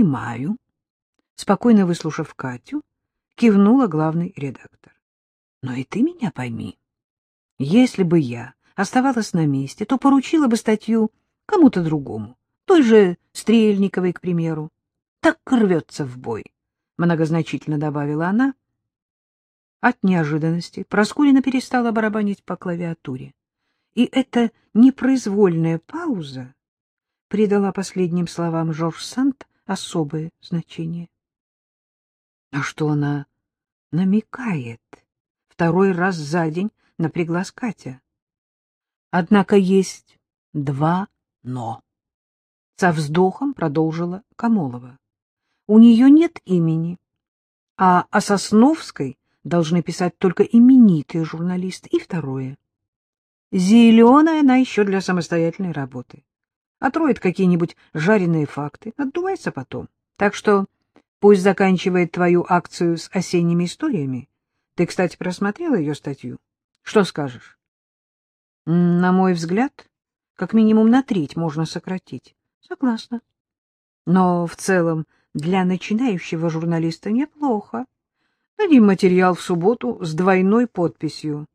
понимаю. Спокойно выслушав Катю, кивнула главный редактор. Но и ты меня пойми. Если бы я оставалась на месте, то поручила бы статью кому-то другому, той же Стрельниковой, к примеру. Так рвется в бой, — многозначительно добавила она. От неожиданности Проскурина перестала барабанить по клавиатуре. И эта непроизвольная пауза придала последним словам Жорж Сант особое значение. А что она намекает? Второй раз за день напряглась Катя. Однако есть два «но». Со вздохом продолжила Камолова. У нее нет имени, а о Сосновской должны писать только именитые журналисты. И второе. Зеленая она еще для самостоятельной работы. Отроет какие-нибудь жареные факты, отдувается потом. Так что пусть заканчивает твою акцию с осенними историями. Ты, кстати, просмотрела ее статью? Что скажешь? На мой взгляд, как минимум на треть можно сократить. Согласна. Но в целом для начинающего журналиста неплохо. Дадим материал в субботу с двойной подписью.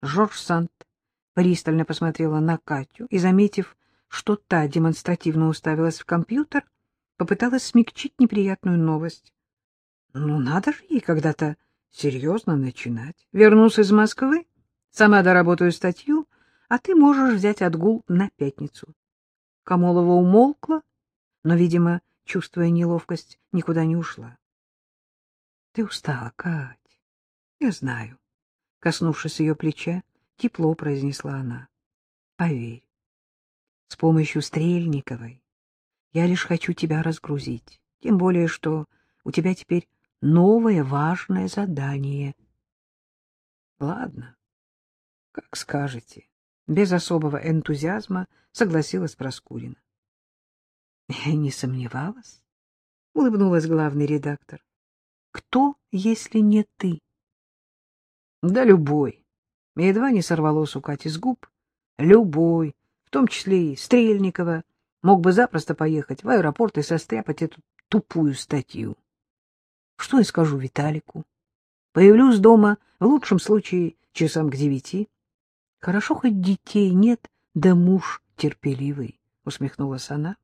Жорж Сант пристально посмотрела на Катю и, заметив, что та демонстративно уставилась в компьютер, попыталась смягчить неприятную новость. Ну, надо же ей когда-то серьезно начинать. Вернусь из Москвы, сама доработаю статью, а ты можешь взять отгул на пятницу. Камолова умолкла, но, видимо, чувствуя неловкость, никуда не ушла. — Ты устала, Кать. — Я знаю. Коснувшись ее плеча, тепло произнесла она. — Поверь, с помощью Стрельниковой. Я лишь хочу тебя разгрузить, тем более, что у тебя теперь новое важное задание. Ладно, как скажете. Без особого энтузиазма согласилась Проскурина. Я не сомневалась, улыбнулась главный редактор. Кто, если не ты? Да любой. Едва не сорвалось у Кати с губ. Любой том числе и Стрельникова, мог бы запросто поехать в аэропорт и состряпать эту тупую статью. Что я скажу Виталику? Появлюсь дома, в лучшем случае, часам к девяти. Хорошо, хоть детей нет, да муж терпеливый, — усмехнулась она.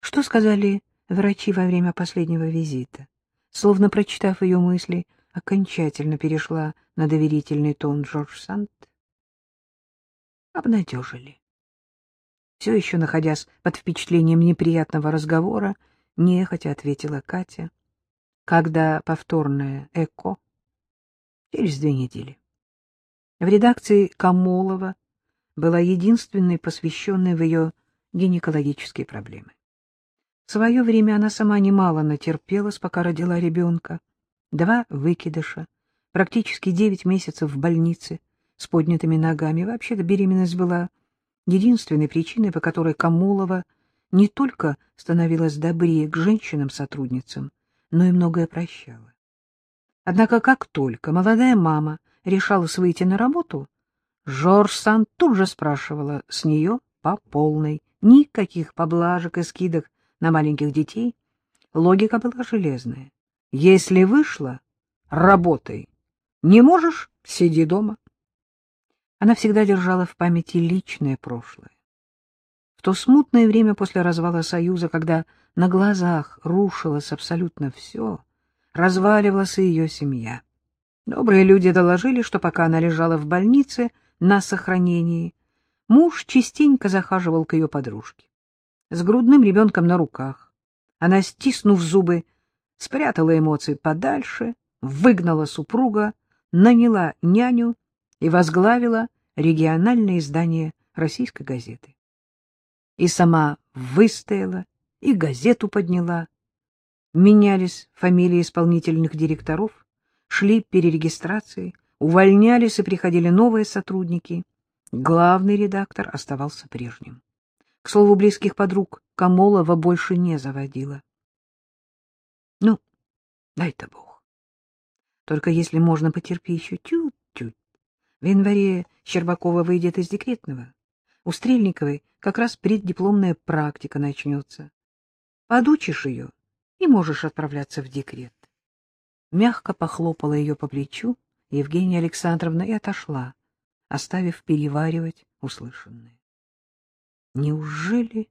Что сказали врачи во время последнего визита? Словно прочитав ее мысли, окончательно перешла на доверительный тон Джордж Сант обнадежили. Все еще находясь под впечатлением неприятного разговора, нехотя ответила Катя. Когда повторное ЭКО? Через две недели. В редакции Камолова была единственной посвященной в ее гинекологические проблемы. В свое время она сама немало натерпелась, пока родила ребенка. Два выкидыша, практически девять месяцев в больнице — с поднятыми ногами. Вообще-то беременность была единственной причиной, по которой Камолова не только становилась добрее к женщинам-сотрудницам, но и многое прощала. Однако как только молодая мама решалась выйти на работу, Жорж Сан тут же спрашивала с нее по полной. Никаких поблажек и скидок на маленьких детей. Логика была железная. Если вышла — работай. Не можешь — сиди дома. Она всегда держала в памяти личное прошлое. В то смутное время после развала Союза, когда на глазах рушилось абсолютно все, разваливалась и ее семья. Добрые люди доложили, что пока она лежала в больнице на сохранении, муж частенько захаживал к ее подружке. С грудным ребенком на руках. Она, стиснув зубы, спрятала эмоции подальше, выгнала супруга, наняла няню и возглавила региональное издание российской газеты. И сама выстояла, и газету подняла. Менялись фамилии исполнительных директоров, шли перерегистрации, увольнялись и приходили новые сотрудники. Главный редактор оставался прежним. К слову, близких подруг Камолова больше не заводила. Ну, дай-то Бог. Только если можно, потерпи еще чуть-чуть. В январе Щербакова выйдет из декретного. У Стрельниковой как раз преддипломная практика начнется. Подучишь ее и можешь отправляться в декрет. Мягко похлопала ее по плечу Евгения Александровна и отошла, оставив переваривать услышанное. Неужели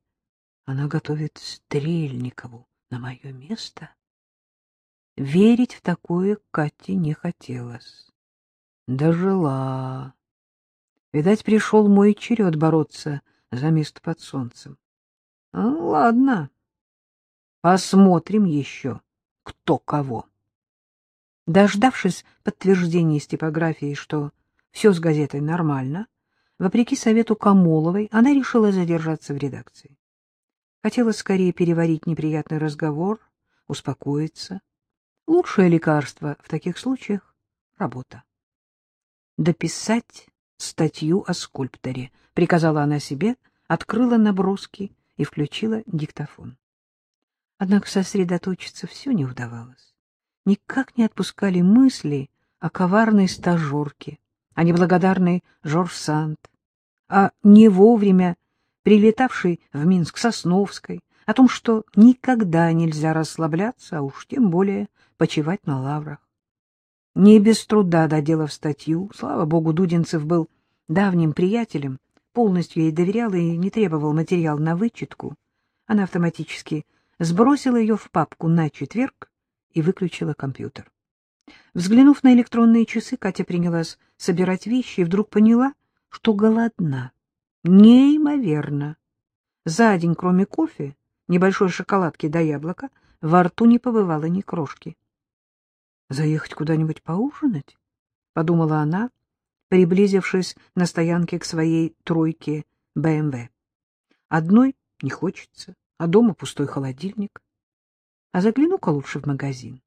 она готовит Стрельникову на мое место? Верить в такое Кате не хотелось. Дожила. Видать, пришел мой черед бороться за место под солнцем. Ну, ладно, посмотрим еще, кто кого. Дождавшись подтверждения из типографии, что все с газетой нормально, вопреки совету Камоловой, она решила задержаться в редакции. Хотела скорее переварить неприятный разговор, успокоиться. Лучшее лекарство в таких случаях — работа. Дописать статью о скульпторе, приказала она себе, открыла наброски и включила диктофон. Однако сосредоточиться все не удавалось. Никак не отпускали мысли о коварной стажерке, о неблагодарной Жорж Санд, о не вовремя прилетавшей в Минск Сосновской, о том, что никогда нельзя расслабляться, а уж тем более почивать на лаврах. Не без труда доделав статью, слава богу, Дудинцев был давним приятелем, полностью ей доверял и не требовал материал на вычетку, она автоматически сбросила ее в папку на четверг и выключила компьютер. Взглянув на электронные часы, Катя принялась собирать вещи и вдруг поняла, что голодна. Неимоверно. За день, кроме кофе, небольшой шоколадки до яблока, во рту не побывало ни крошки. «Заехать куда-нибудь поужинать?» — подумала она, приблизившись на стоянке к своей тройке БМВ. Одной не хочется, а дома пустой холодильник. А загляну-ка лучше в магазин.